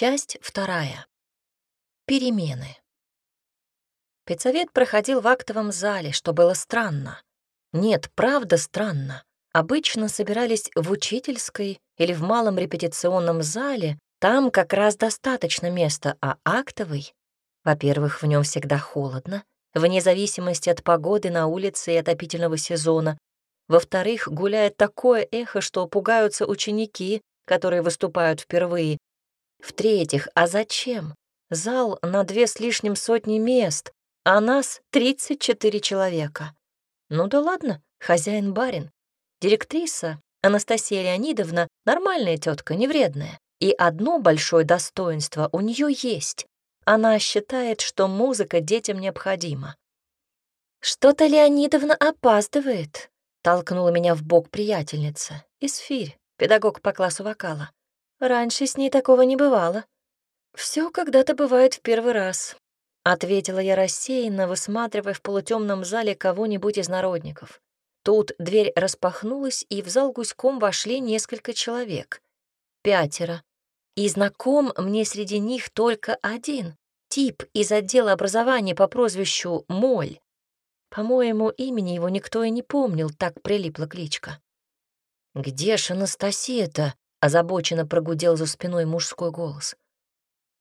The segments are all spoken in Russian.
Часть вторая. Перемены. Педсовет проходил в актовом зале, что было странно. Нет, правда странно. Обычно собирались в учительской или в малом репетиционном зале, там как раз достаточно места, а актовый, во-первых, в нем всегда холодно, вне зависимости от погоды на улице и отопительного сезона. Во-вторых, гуляет такое эхо, что пугаются ученики, которые выступают впервые, в-третьих, а зачем? Зал на две с лишним сотни мест, а нас 34 человека. Ну да ладно, хозяин-барин. Директриса Анастасия Леонидовна нормальная тетка, не вредная. И одно большое достоинство у нее есть. Она считает, что музыка детям необходима. «Что-то Леонидовна опаздывает», — толкнула меня в бок приятельница, Исфирь, педагог по классу вокала. Раньше с ней такого не бывало. Все когда-то бывает в первый раз», — ответила я рассеянно, высматривая в полутемном зале кого-нибудь из народников. Тут дверь распахнулась, и в зал гуськом вошли несколько человек. Пятеро. И знаком мне среди них только один — тип из отдела образования по прозвищу Моль. По-моему, имени его никто и не помнил, так прилипла кличка. «Где ж Анастасия-то?» Озабоченно прогудел за спиной мужской голос.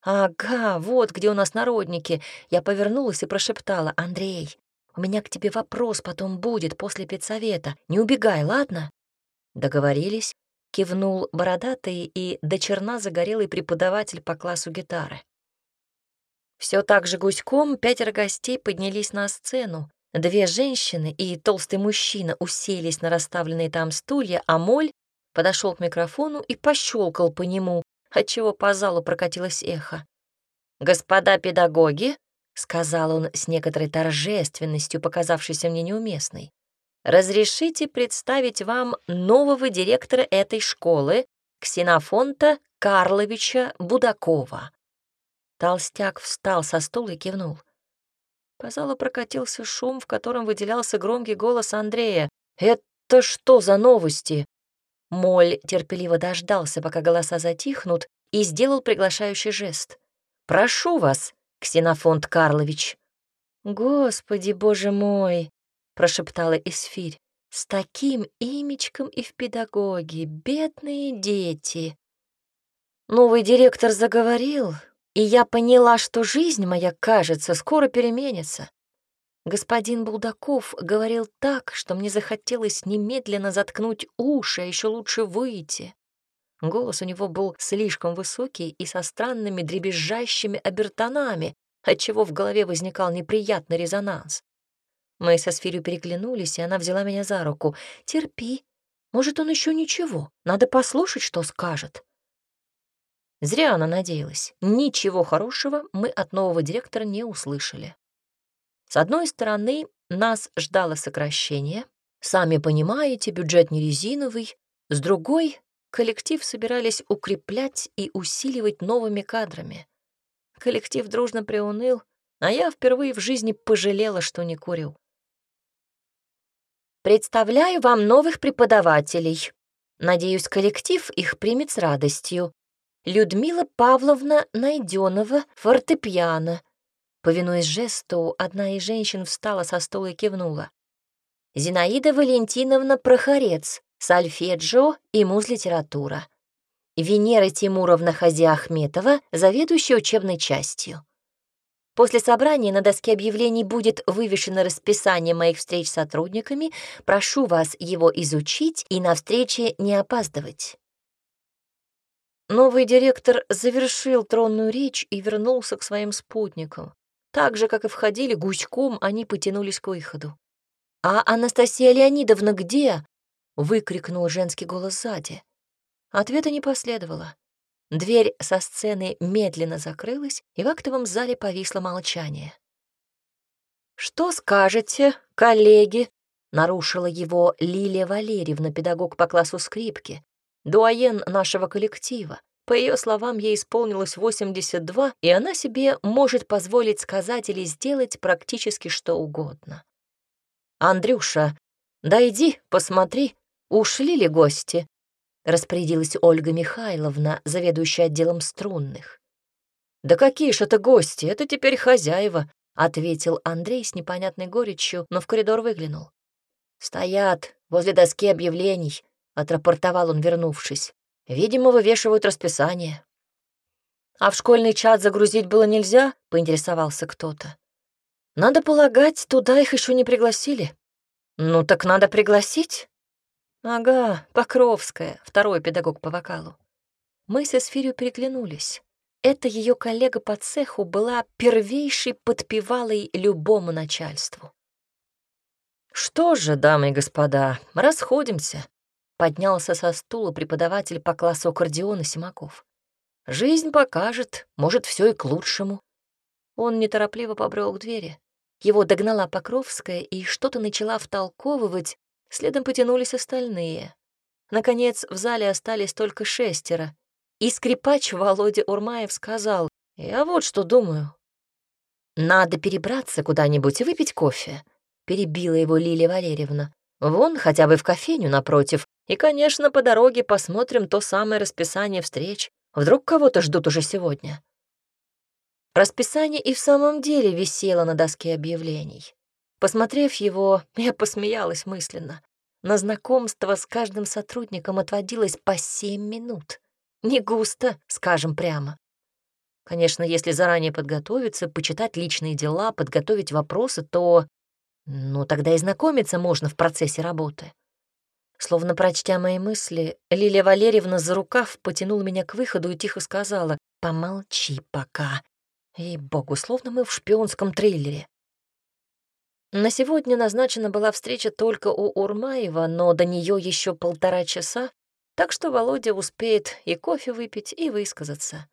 «Ага, вот где у нас народники!» Я повернулась и прошептала. «Андрей, у меня к тебе вопрос потом будет после педсовета. Не убегай, ладно?» «Договорились?» — кивнул бородатый и до черна загорелый преподаватель по классу гитары. Все так же гуськом пятеро гостей поднялись на сцену. Две женщины и толстый мужчина уселись на расставленные там стулья, а Моль подошел к микрофону и пощелкал по нему, отчего по залу прокатилось эхо. «Господа педагоги», — сказал он с некоторой торжественностью, показавшейся мне неуместной, «разрешите представить вам нового директора этой школы, Ксенофонта Карловича Будакова». Толстяк встал со стула и кивнул. По залу прокатился шум, в котором выделялся громкий голос Андрея. «Это что за новости? Моль терпеливо дождался, пока голоса затихнут, и сделал приглашающий жест. «Прошу вас, Ксенофонт Карлович!» «Господи, боже мой!» — прошептала Эсфирь. «С таким имечком и в педагоги, бедные дети!» Новый директор заговорил, и я поняла, что жизнь моя, кажется, скоро переменится. Господин Булдаков говорил так, что мне захотелось немедленно заткнуть уши, а еще лучше выйти. Голос у него был слишком высокий и со странными дребезжащими обертонами, отчего в голове возникал неприятный резонанс. Мы со Сфирью переглянулись, и она взяла меня за руку. «Терпи. Может, он еще ничего. Надо послушать, что скажет». Зря она надеялась. Ничего хорошего мы от нового директора не услышали. С одной стороны, нас ждало сокращение. Сами понимаете, бюджет не резиновый. С другой, коллектив собирались укреплять и усиливать новыми кадрами. Коллектив дружно приуныл, а я впервые в жизни пожалела, что не курил. «Представляю вам новых преподавателей. Надеюсь, коллектив их примет с радостью. Людмила Павловна Найденова, фортепиано, Повинуясь жесту, одна из женщин встала со стула и кивнула. «Зинаида Валентиновна Прохорец, сольфеджио и муз-литература. Венера Тимуровна Хазиахметова, заведующая учебной частью. После собрания на доске объявлений будет вывешено расписание моих встреч с сотрудниками. Прошу вас его изучить и на встрече не опаздывать». Новый директор завершил тронную речь и вернулся к своим спутникам. Так же, как и входили, гуськом они потянулись к выходу. «А Анастасия Леонидовна где?» — выкрикнул женский голос сзади. Ответа не последовало. Дверь со сцены медленно закрылась, и в актовом зале повисло молчание. «Что скажете, коллеги?» — нарушила его Лилия Валерьевна, педагог по классу скрипки, дуаен нашего коллектива, по ее словам, ей исполнилось 82, и она себе может позволить сказать или сделать практически что угодно. «Андрюша, дойди, посмотри, ушли ли гости?» — распорядилась Ольга Михайловна, заведующая отделом струнных. «Да какие ж это гости, это теперь хозяева», — ответил Андрей с непонятной горечью, но в коридор выглянул. «Стоят возле доски объявлений», — отрапортовал он, вернувшись. Видимо, вывешивают расписание. А в школьный чат загрузить было нельзя, поинтересовался кто-то. Надо полагать, туда их еще не пригласили. Ну так надо пригласить. Ага, Покровская, второй педагог по вокалу. Мы с Эсфирью переглянулись. Эта ее коллега по цеху была первейшей подпевалой любому начальству. «Что же, дамы и господа, расходимся», поднялся со стула преподаватель по классу аккордеона Симаков. «Жизнь покажет, может, все и к лучшему». Он неторопливо побрел к двери. Его догнала Покровская и что-то начала втолковывать, следом потянулись остальные. Наконец, в зале остались только шестеро. И скрипач Володя Урмаев сказал, «Я вот что думаю». «Надо перебраться куда-нибудь и выпить кофе», — перебила его Лилия Валерьевна. «Вон, хотя бы в кофейню напротив, и, конечно, по дороге посмотрим то самое расписание встреч. Вдруг кого-то ждут уже сегодня. Расписание и в самом деле висело на доске объявлений. Посмотрев его, я посмеялась мысленно. На знакомство с каждым сотрудником отводилось по семь минут. Не густо, скажем прямо. Конечно, если заранее подготовиться, почитать личные дела, подготовить вопросы, то... Ну, тогда и знакомиться можно в процессе работы. Словно прочтя мои мысли, Лилия Валерьевна за рукав потянула меня к выходу и тихо сказала «Помолчи пока». Ей-богу, словно мы в шпионском триллере. На сегодня назначена была встреча только у Урмаева, но до нее еще полтора часа, так что Володя успеет и кофе выпить, и высказаться.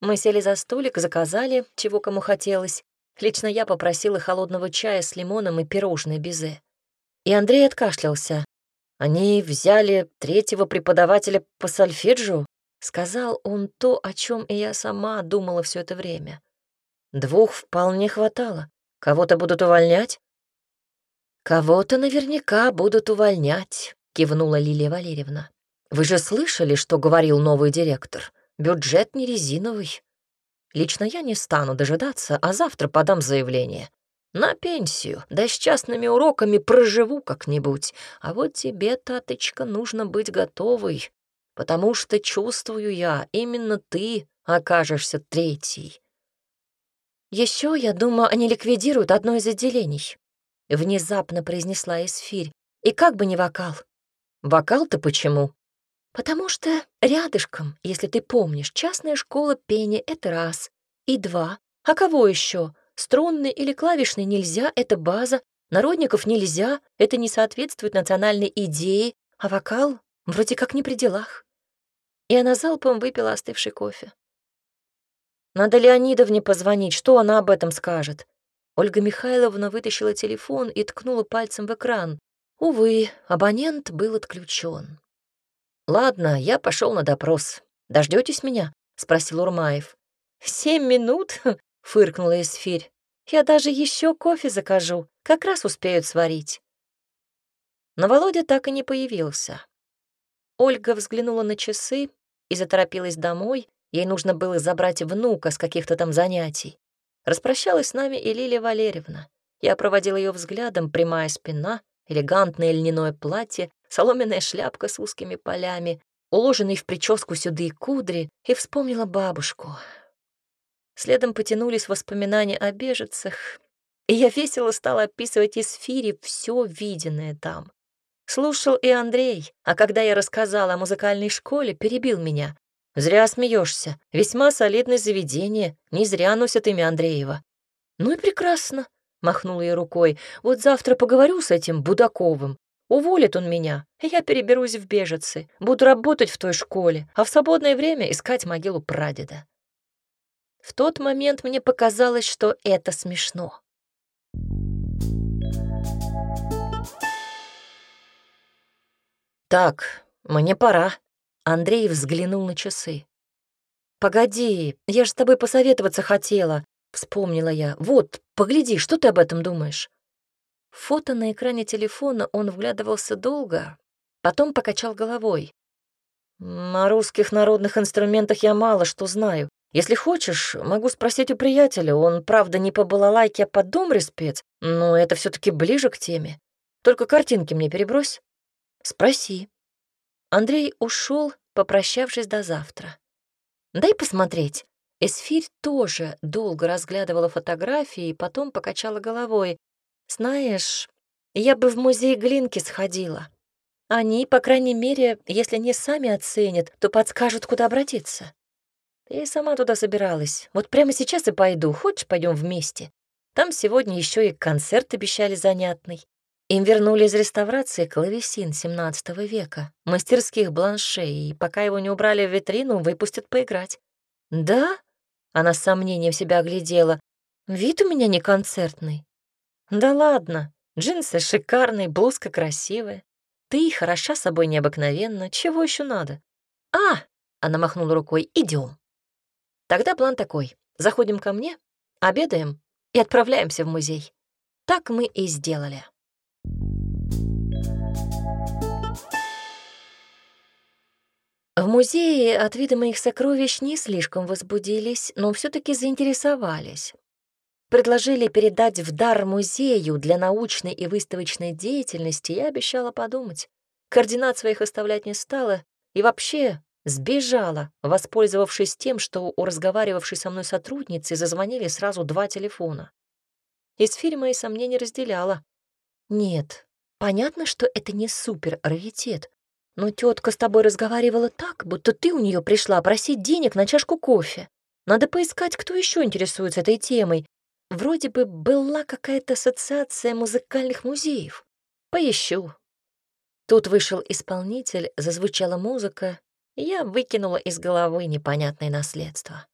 Мы сели за столик, заказали, чего кому хотелось. Лично я попросила холодного чая с лимоном и пирожное безе. И Андрей откашлялся, они взяли третьего преподавателя по сольфеджио, сказал он то, о чем и я сама думала все это время. Двух вполне хватало. Кого-то будут увольнять? Кого-то наверняка будут увольнять, кивнула Лилия Валерьевна. Вы же слышали, что говорил новый директор? Бюджет не резиновый. Лично я не стану дожидаться, а завтра подам заявление. На пенсию, да с частными уроками проживу как-нибудь. А вот тебе, таточка, нужно быть готовой, потому что, чувствую я, именно ты окажешься третий. Еще я думаю, они ликвидируют одно из отделений», — внезапно произнесла Эсфирь. «И как бы не вокал». «Вокал-то почему?» «Потому что рядышком, если ты помнишь, частная школа пения — это раз. И два. А кого еще? Струнный или клавишный нельзя, это база. Народников нельзя, это не соответствует национальной идее. А вокал вроде как не при делах. И она залпом выпила остывший кофе. Надо Леонидовне позвонить, что она об этом скажет? Ольга Михайловна вытащила телефон и ткнула пальцем в экран. Увы, абонент был отключен. «Ладно, я пошел на допрос. Дождетесь меня?» — спросил Урмаев. «Семь минут?» — фыркнула Эсфирь. Я даже еще кофе закажу, как раз успеют сварить. Но Володя так и не появился. Ольга взглянула на часы и заторопилась домой. Ей нужно было забрать внука с каких-то там занятий. Распрощалась с нами и Лилия Валерьевна. Я проводила ее взглядом, прямая спина, элегантное льняное платье, соломенная шляпка с узкими полями, уложенные в прическу сюды и кудри, и вспомнила бабушку, Следом потянулись воспоминания о бежецах, и я весело стала описывать из Фири все виденное там. Слушал и Андрей, а когда я рассказала о музыкальной школе, перебил меня. «Зря смеешься. Весьма солидное заведение. Не зря носят имя Андреева». «Ну и прекрасно», — махнул я рукой. «Вот завтра поговорю с этим Будаковым. Уволит он меня, и я переберусь в бежицы. Буду работать в той школе, а в свободное время искать могилу прадеда». В тот момент мне показалось, что это смешно. «Так, мне пора», — Андрей взглянул на часы. «Погоди, я же с тобой посоветоваться хотела», — вспомнила я. «Вот, погляди, что ты об этом думаешь?» Фото на экране телефона он вглядывался долго, потом покачал головой. «О русских народных инструментах я мало что знаю. Если хочешь, могу спросить у приятеля. Он, правда, не по балалайке, а по домре спец, но это все таки ближе к теме. Только картинки мне перебрось. Спроси. Андрей ушел, попрощавшись до завтра. Дай посмотреть. Эсфирь тоже долго разглядывала фотографии и потом покачала головой. Знаешь, я бы в музей Глинки сходила. Они, по крайней мере, если не сами оценят, то подскажут, куда обратиться. Ты сама туда собиралась. Вот прямо сейчас и пойду. Хочешь, пойдем вместе? Там сегодня еще и концерт обещали занятный. Им вернули из реставрации клавесин XVII века, мастерских Бланшей. и пока его не убрали в витрину, выпустят поиграть. «Да?» — она с сомнением себя оглядела. «Вид у меня не концертный». «Да ладно, джинсы шикарные, блузка красивая. Ты хороша собой необыкновенно, чего еще надо?» «А!» — она махнула рукой. Идем. Тогда план такой. Заходим ко мне, обедаем и отправляемся в музей. Так мы и сделали. В музее от вида моих сокровищ не слишком возбудились, но все таки заинтересовались. Предложили передать в дар музею для научной и выставочной деятельности, я обещала подумать. Координат своих оставлять не стала, и вообще Сбежала, воспользовавшись тем, что у разговаривавшей со мной сотрудницы зазвонили сразу два телефона. Из Эсфирь мои сомнения разделяла. Нет, понятно, что это не супер-раритет, но тетка с тобой разговаривала так, будто ты у нее пришла просить денег на чашку кофе. Надо поискать, кто еще интересуется этой темой. Вроде бы была какая-то ассоциация музыкальных музеев. Поищу. Тут вышел исполнитель, зазвучала музыка, я выкинула из головы непонятное наследство.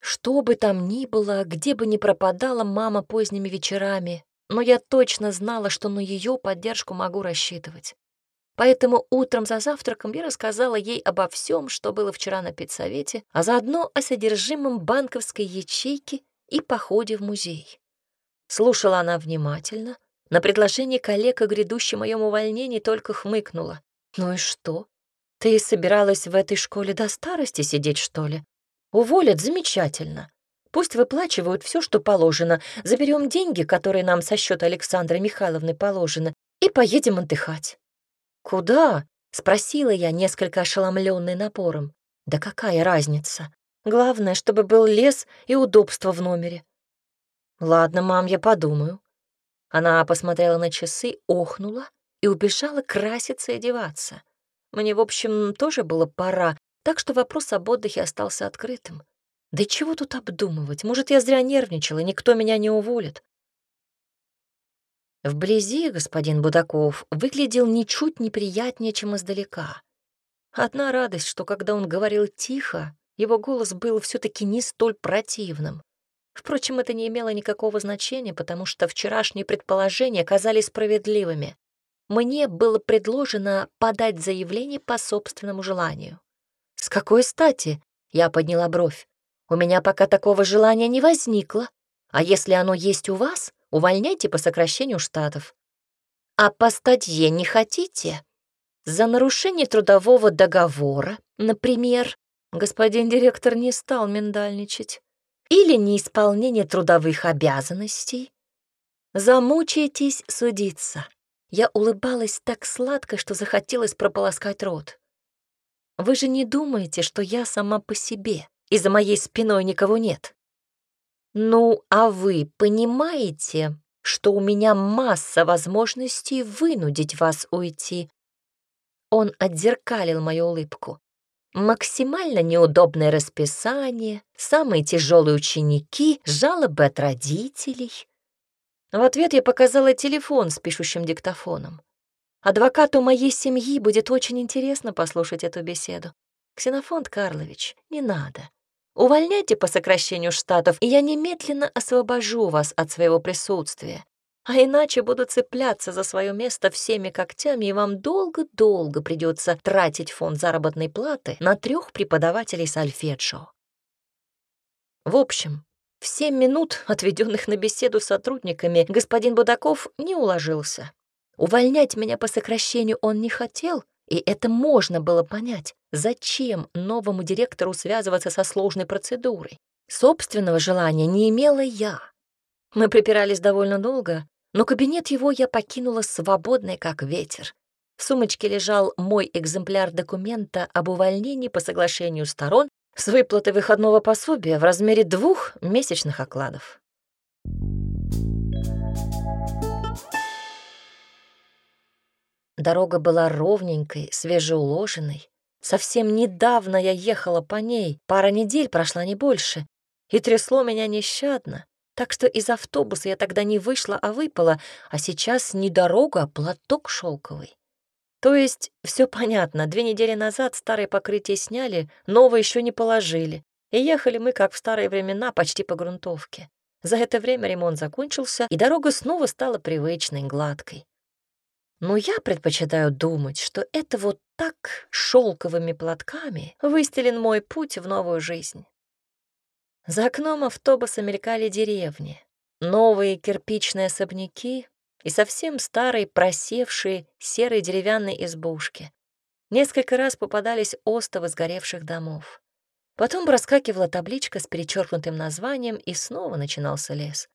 Что бы там ни было, где бы ни пропадала мама поздними вечерами, но я точно знала, что на ее поддержку могу рассчитывать. Поэтому утром за завтраком я рассказала ей обо всем, что было вчера на педсовете, а заодно о содержимом банковской ячейки и походе в музей. Слушала она внимательно, на предложение коллег о грядущем моем увольнении только хмыкнула. «Ну и что? Ты собиралась в этой школе до старости сидеть, что ли? Уволят замечательно. Пусть выплачивают все, что положено. Заберем деньги, которые нам со счета Александры Михайловны положены, и поедем отдыхать». «Куда?» — спросила я, несколько ошеломленной напором. «Да какая разница? Главное, чтобы был лес и удобство в номере». «Ладно, мам, я подумаю», она посмотрела на часы, охнула и убежала краситься и одеваться. Мне, в общем, тоже было пора, так что вопрос об отдыхе остался открытым. Да чего тут обдумывать? Может, я зря нервничала, никто меня не уволит. Вблизи господин Будаков выглядел ничуть неприятнее, чем издалека. Одна радость, что когда он говорил тихо, его голос был все таки не столь противным. Впрочем, это не имело никакого значения, потому что вчерашние предположения оказались справедливыми. Мне было предложено подать заявление по собственному желанию. «С какой стати?» — я подняла бровь. «У меня пока такого желания не возникло. А если оно есть у вас, увольняйте по сокращению штатов». «А по статье не хотите?» «За нарушение трудового договора, например». Господин директор не стал миндальничать или неисполнение трудовых обязанностей. Замучаетесь судиться. Я улыбалась так сладко, что захотелось прополоскать рот. Вы же не думаете, что я сама по себе, и за моей спиной никого нет. Ну, а вы понимаете, что у меня масса возможностей вынудить вас уйти? Он отзеркалил мою улыбку. Максимально неудобное расписание, самые тяжелые ученики, жалобы от родителей. В ответ я показала телефон с пишущим диктофоном. Адвокату моей семьи будет очень интересно послушать эту беседу. Ксенофонт Карлович, не надо. Увольняйте по сокращению штатов, и я немедленно освобожу вас от своего присутствия а иначе буду цепляться за свое место всеми когтями, и вам долго-долго придется тратить фонд заработной платы на трех преподавателей сольфеджио. В общем, в семь минут, отведенных на беседу с сотрудниками, господин Будаков не уложился. Увольнять меня по сокращению он не хотел, и это можно было понять. Зачем новому директору связываться со сложной процедурой? Собственного желания не имела я. Мы припирались довольно долго, но кабинет его я покинула свободной, как ветер. В сумочке лежал мой экземпляр документа об увольнении по соглашению сторон с выплатой выходного пособия в размере двух месячных окладов. Дорога была ровненькой, свежеуложенной. Совсем недавно я ехала по ней, пара недель прошла не больше, и трясло меня нещадно так что из автобуса я тогда не вышла, а выпала, а сейчас не дорога, а платок шелковый. То есть все понятно, две недели назад старое покрытие сняли, новое еще не положили, и ехали мы, как в старые времена, почти по грунтовке. За это время ремонт закончился, и дорога снова стала привычной, гладкой. Но я предпочитаю думать, что это вот так шелковыми платками выстелен мой путь в новую жизнь. За окном автобуса мелькали деревни, новые кирпичные особняки и совсем старые, просевшие серые деревянные избушки. Несколько раз попадались остовы сгоревших домов. Потом проскакивала табличка с перечеркнутым названием, и снова начинался лес.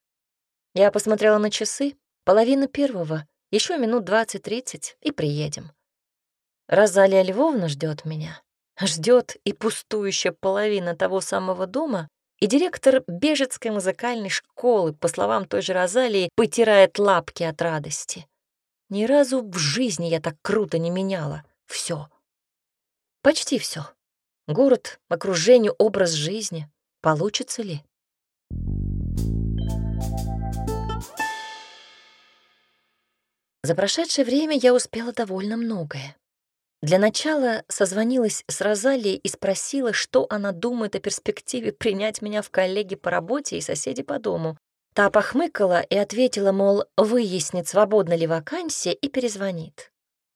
Я посмотрела на часы, половина первого, еще минут двадцать-тридцать и приедем. Розалия Львовна ждет меня. Ждет и пустующая половина того самого дома, и директор Бежецкой музыкальной школы, по словам той же Розалии, потирает лапки от радости. Ни разу в жизни я так круто не меняла. Все. Почти все. Город, окружение, образ жизни. Получится ли? За прошедшее время я успела довольно многое. Для начала созвонилась с Розалией и спросила, что она думает о перспективе принять меня в коллеги по работе и соседи по дому. Та похмыкала и ответила, мол, выяснит, свободна ли вакансия, и перезвонит.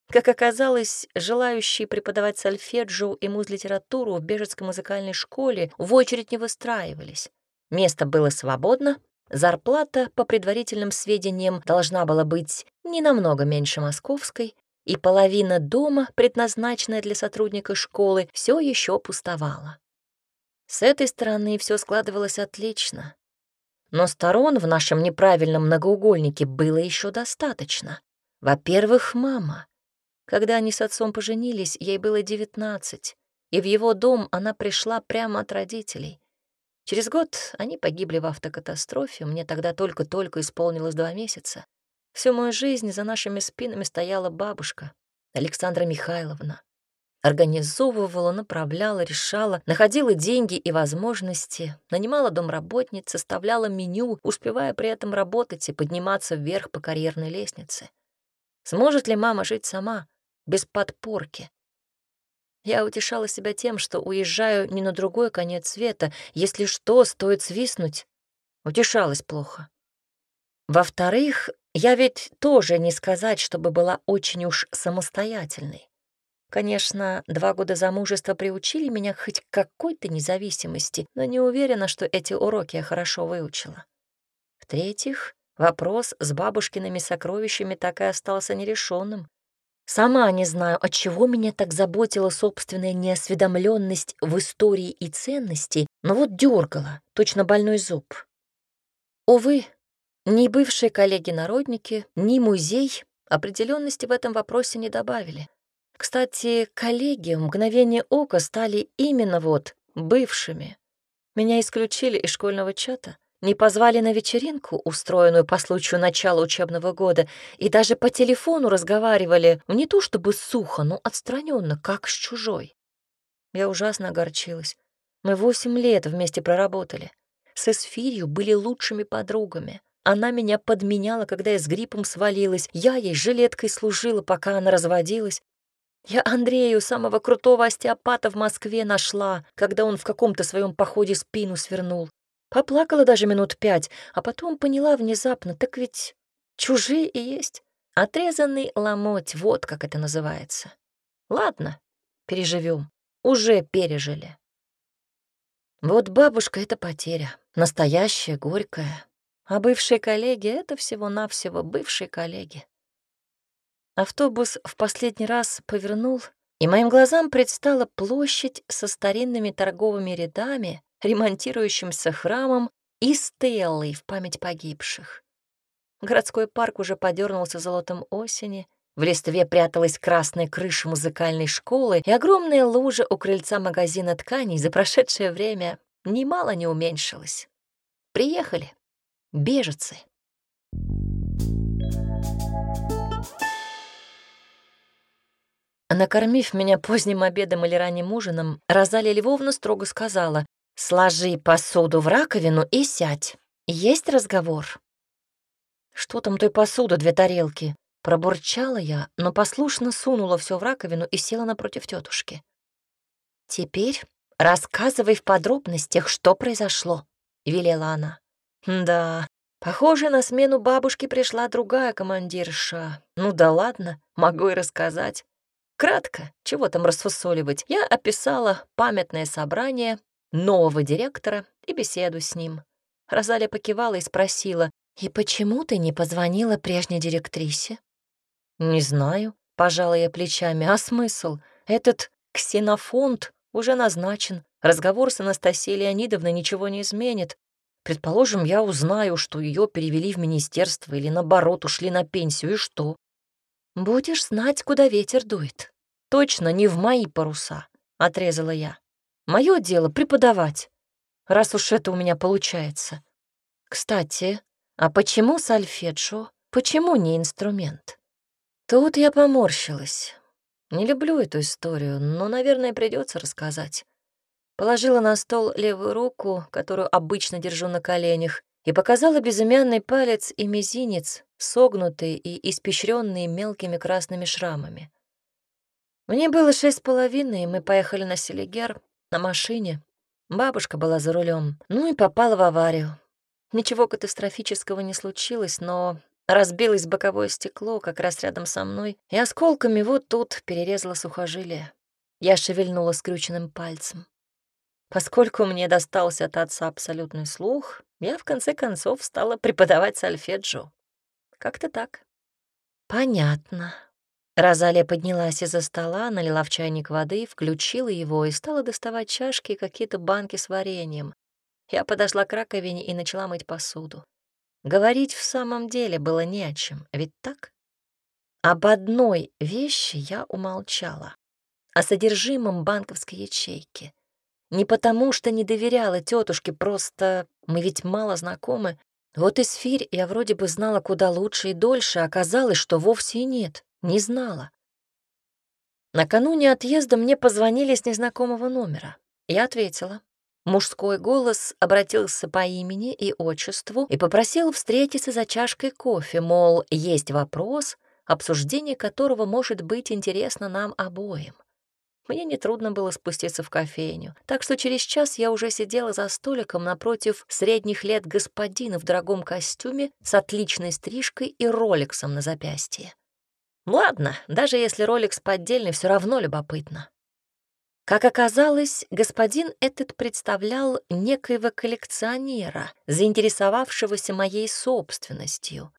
Как оказалось, желающие преподавать сольфеджио и муз-литературу в Бежецкой музыкальной школе в очередь не выстраивались. Место было свободно, зарплата, по предварительным сведениям, должна была быть не намного меньше московской, и половина дома, предназначенная для сотрудника школы, все еще пустовала. С этой стороны все складывалось отлично. Но сторон в нашем неправильном многоугольнике было еще достаточно. Во-первых, мама. Когда они с отцом поженились, ей было 19, и в его дом она пришла прямо от родителей. Через год они погибли в автокатастрофе, мне тогда только-только исполнилось два месяца. Всю мою жизнь за нашими спинами стояла бабушка, Александра Михайловна. Организовывала, направляла, решала, находила деньги и возможности, нанимала домработниц, составляла меню, успевая при этом работать и подниматься вверх по карьерной лестнице. Сможет ли мама жить сама, без подпорки? Я утешала себя тем, что уезжаю не на другой конец света. Если что, стоит свистнуть. Утешалась плохо. Во-вторых, я ведь тоже не сказать, чтобы была очень уж самостоятельной. Конечно, два года замужества приучили меня хоть к какой-то независимости, но не уверена, что эти уроки я хорошо выучила. В-третьих, вопрос с бабушкиными сокровищами так и остался нерешенным. Сама не знаю, от чего меня так заботила собственная неосведомленность в истории и ценности, но вот дергала, точно больной зуб. Увы, ни бывшие коллеги-народники, ни музей определенности в этом вопросе не добавили. Кстати, коллеги в мгновение ока стали именно вот бывшими. Меня исключили из школьного чата, не позвали на вечеринку, устроенную по случаю начала учебного года, и даже по телефону разговаривали не то чтобы сухо, но отстраненно, как с чужой. Я ужасно огорчилась. Мы восемь лет вместе проработали. С Эсфирью были лучшими подругами. Она меня подменяла, когда я с гриппом свалилась. Я ей жилеткой служила, пока она разводилась. Я Андрею, самого крутого остеопата в Москве, нашла, когда он в каком-то своем походе спину свернул. Поплакала даже минут пять, а потом поняла внезапно, так ведь чужие и есть. Отрезанный ломоть, вот как это называется. Ладно, переживем. Уже пережили. Вот бабушка — это потеря, настоящая, горькая. А бывшие коллеги — это всего-навсего бывшие коллеги. Автобус в последний раз повернул, и моим глазам предстала площадь со старинными торговыми рядами, ремонтирующимся храмом и стеллой в память погибших. Городской парк уже подернулся золотом осени, в листве пряталась красная крыша музыкальной школы и огромная лужа у крыльца магазина тканей за прошедшее время немало не уменьшилась. Приехали. Беженцы. Накормив меня поздним обедом или ранним ужином, Розалия Львовна строго сказала, «Сложи посуду в раковину и сядь. Есть разговор?» «Что там той посуды, две тарелки?» Пробурчала я, но послушно сунула все в раковину и села напротив тетушки. «Теперь рассказывай в подробностях, что произошло», — велела она. Да, похоже, на смену бабушки пришла другая командирша. Ну да ладно, могу и рассказать. Кратко, чего там рассусоливать, я описала памятное собрание нового директора и беседу с ним. Розалия покивала и спросила, «И почему ты не позвонила прежней директрисе?» «Не знаю», — пожала я плечами. «А смысл? Этот ксенофонд уже назначен. Разговор с Анастасией Леонидовной ничего не изменит. Предположим, я узнаю, что ее перевели в министерство или, наоборот, ушли на пенсию, и что? Будешь знать, куда ветер дует. Точно не в мои паруса, — отрезала я. Мое дело — преподавать, раз уж это у меня получается. Кстати, а почему сальфетшо? Почему не инструмент? Тут я поморщилась. Не люблю эту историю, но, наверное, придется рассказать положила на стол левую руку, которую обычно держу на коленях, и показала безымянный палец и мизинец, согнутые и испещренные мелкими красными шрамами. Мне было шесть с половиной, и мы поехали на Селигер на машине. Бабушка была за рулем, ну и попала в аварию. Ничего катастрофического не случилось, но разбилось боковое стекло как раз рядом со мной, и осколками вот тут перерезала сухожилие. Я шевельнула скрюченным пальцем. Поскольку мне достался от отца абсолютный слух, я в конце концов стала преподавать сольфеджио. Как-то так. Понятно. Розалия поднялась из-за стола, налила в чайник воды, включила его и стала доставать чашки и какие-то банки с вареньем. Я подошла к раковине и начала мыть посуду. Говорить в самом деле было не о чем, ведь так? Об одной вещи я умолчала. О содержимом банковской ячейки. Не потому, что не доверяла тетушке, просто мы ведь мало знакомы. Вот и сфирь я вроде бы знала куда лучше и дольше, а оказалось, что вовсе и нет, не знала. Накануне отъезда мне позвонили с незнакомого номера. Я ответила. Мужской голос обратился по имени и отчеству и попросил встретиться за чашкой кофе, мол, есть вопрос, обсуждение которого может быть интересно нам обоим мне нетрудно было спуститься в кофейню, так что через час я уже сидела за столиком напротив средних лет господина в дорогом костюме с отличной стрижкой и роликсом на запястье. Ну ладно, даже если роликс поддельный, все равно любопытно. Как оказалось, господин этот представлял некоего коллекционера, заинтересовавшегося моей собственностью.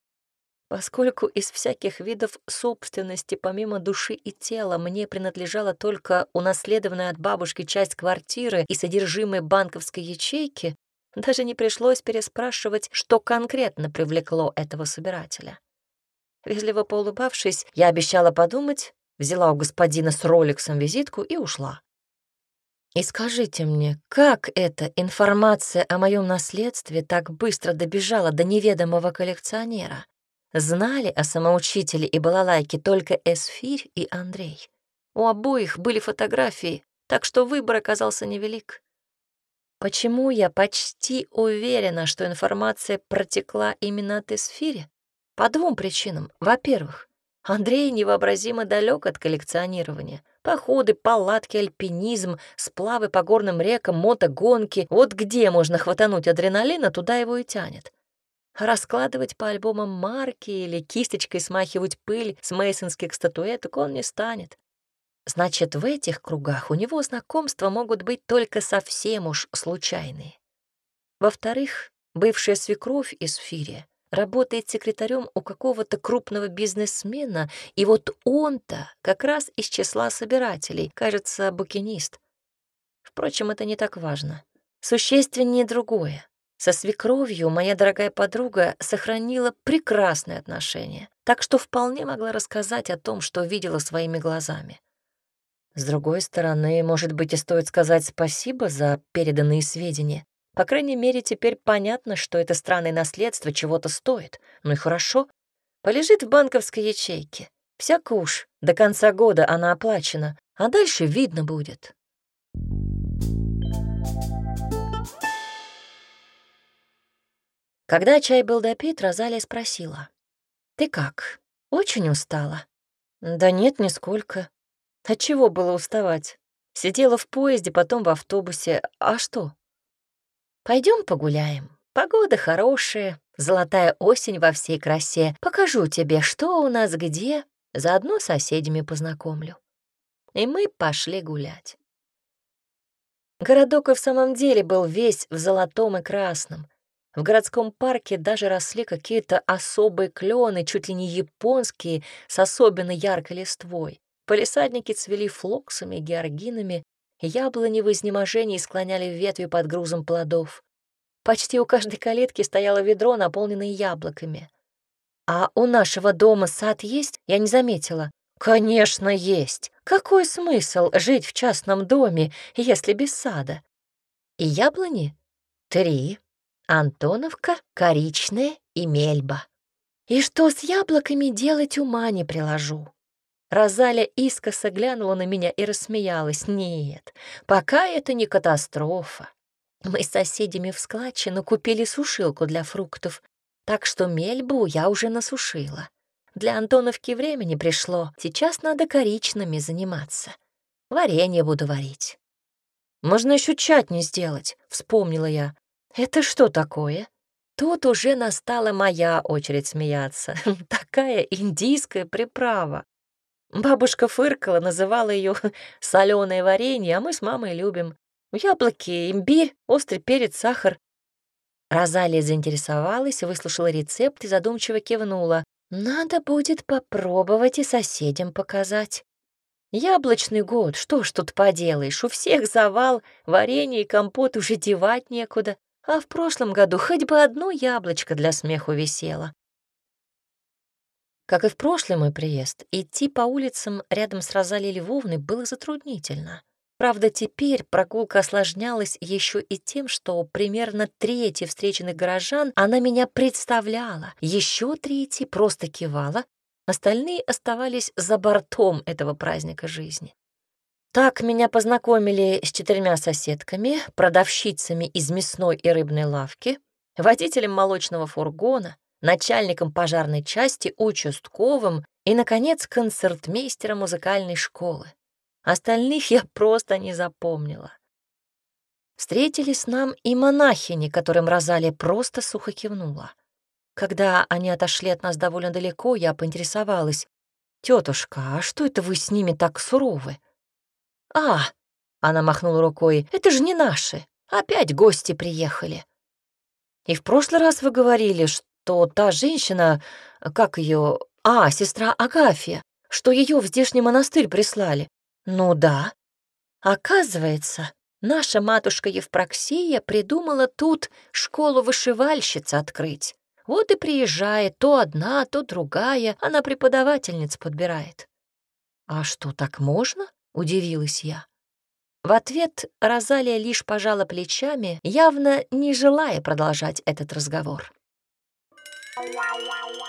Поскольку из всяких видов собственности помимо души и тела мне принадлежала только унаследованная от бабушки часть квартиры и содержимое банковской ячейки, даже не пришлось переспрашивать, что конкретно привлекло этого собирателя. Вежливо поулыбавшись, я обещала подумать, взяла у господина с роликсом визитку и ушла. И скажите мне, как эта информация о моем наследстве так быстро добежала до неведомого коллекционера? Знали о самоучителе и балалайке только Эсфирь и Андрей. У обоих были фотографии, так что выбор оказался невелик. Почему я почти уверена, что информация протекла именно от Эсфири? По двум причинам. Во-первых, Андрей невообразимо далек от коллекционирования. Походы, палатки, альпинизм, сплавы по горным рекам, мотогонки. Вот где можно хватануть адреналина, туда его и тянет. Раскладывать по альбомам марки или кисточкой смахивать пыль с мейсонских статуэток он не станет. Значит, в этих кругах у него знакомства могут быть только совсем уж случайные. Во-вторых, бывшая свекровь из Фири работает секретарем у какого-то крупного бизнесмена, и вот он-то как раз из числа собирателей, кажется, букинист. Впрочем, это не так важно. Существеннее другое. Со свекровью моя дорогая подруга сохранила прекрасные отношения, так что вполне могла рассказать о том, что видела своими глазами. С другой стороны, может быть, и стоит сказать спасибо за переданные сведения. По крайней мере, теперь понятно, что это странное наследство чего-то стоит. Ну и хорошо. Полежит в банковской ячейке. Всяко уж, до конца года она оплачена, а дальше видно будет. Когда чай был допит, Розалия спросила. «Ты как? Очень устала?» «Да нет, нисколько. От чего было уставать? Сидела в поезде, потом в автобусе. А что?» Пойдем погуляем. Погода хорошая, золотая осень во всей красе. Покажу тебе, что у нас где, заодно соседями познакомлю». И мы пошли гулять. Городок и в самом деле был весь в золотом и красном. В городском парке даже росли какие-то особые клены, чуть ли не японские, с особенно яркой листвой. Полисадники цвели флоксами, георгинами, яблони в изнеможении склоняли ветви под грузом плодов. Почти у каждой калитки стояло ведро, наполненное яблоками. «А у нашего дома сад есть? Я не заметила». «Конечно, есть. Какой смысл жить в частном доме, если без сада?» «И яблони?» «Три», Антоновка, Коричная и Мельба. И что с яблоками делать, ума не приложу. Розаля искоса глянула на меня и рассмеялась. Нет, пока это не катастрофа. Мы с соседями в складчину купили сушилку для фруктов, так что мельбу я уже насушила. Для Антоновки времени пришло, сейчас надо коричными заниматься. Варенье буду варить. «Можно еще чатни сделать», — вспомнила я. «Это что такое?» Тут уже настала моя очередь смеяться. Такая индийская приправа. Бабушка фыркала, называла ее соленое варенье, а мы с мамой любим. Яблоки, имбирь, острый перец, сахар. Розалия заинтересовалась, выслушала рецепт и задумчиво кивнула. «Надо будет попробовать и соседям показать». «Яблочный год, что ж тут поделаешь, у всех завал, варенье и компот уже девать некуда» а в прошлом году хоть бы одно яблочко для смеху висело. Как и в прошлый мой приезд, идти по улицам рядом с Розалией Львовной было затруднительно. Правда, теперь прогулка осложнялась еще и тем, что примерно трети встреченных горожан она меня представляла, еще трети просто кивала, остальные оставались за бортом этого праздника жизни. Так меня познакомили с четырьмя соседками, продавщицами из мясной и рыбной лавки, водителем молочного фургона, начальником пожарной части, участковым и, наконец, концертмейстера музыкальной школы. Остальных я просто не запомнила. Встретились нам и монахини, которым Розалия просто сухо кивнула. Когда они отошли от нас довольно далеко, я поинтересовалась. «Тетушка, а что это вы с ними так суровы?» «А!» — она махнула рукой. «Это же не наши! Опять гости приехали!» «И в прошлый раз вы говорили, что та женщина, как ее, а, сестра Агафья, что ее в здешний монастырь прислали. Ну да. Оказывается, наша матушка Евпроксия придумала тут школу вышивальщиц открыть. Вот и приезжает то одна, то другая, она преподавательниц подбирает. А что, так можно? — удивилась я. В ответ Розалия лишь пожала плечами, явно не желая продолжать этот разговор. Wow, wow, wow.